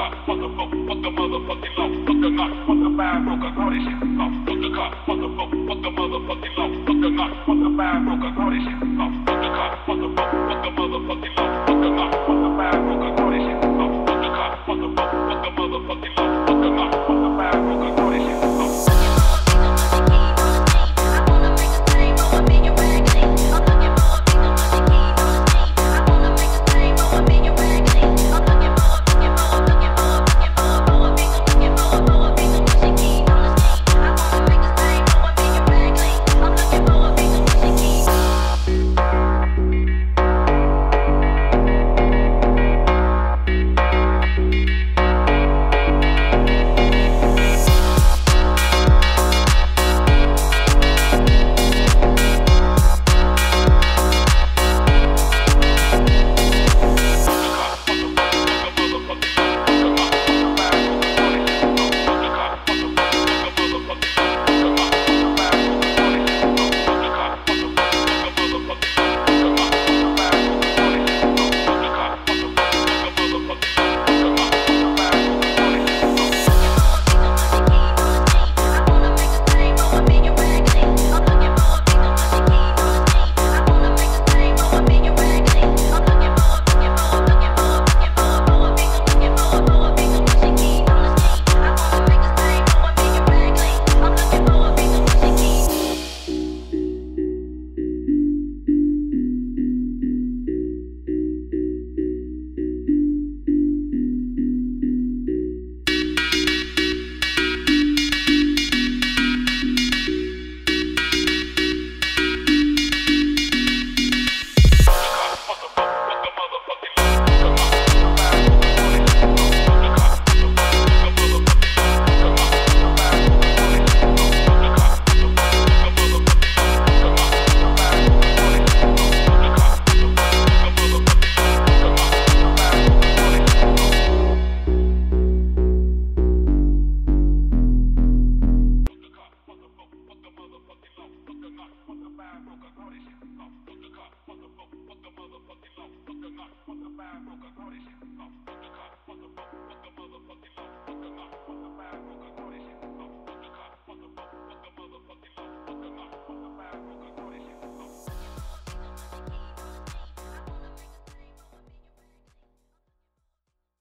car, fuck the boat, fuck the motherfucking law, fuck the knock, fuck the five broke, I call this shit off. Fuck the car, fuck the boat, fuck the motherfucking law, fuck the knock, fuck the five broke, I call this shit off. Fuck the car, fuck the boat, fuck the motherfucking law, fuck the knock, fuck the five broke, I call this shit off. Fuck the car, fuck the boat, fuck the motherfucking broke, I call this.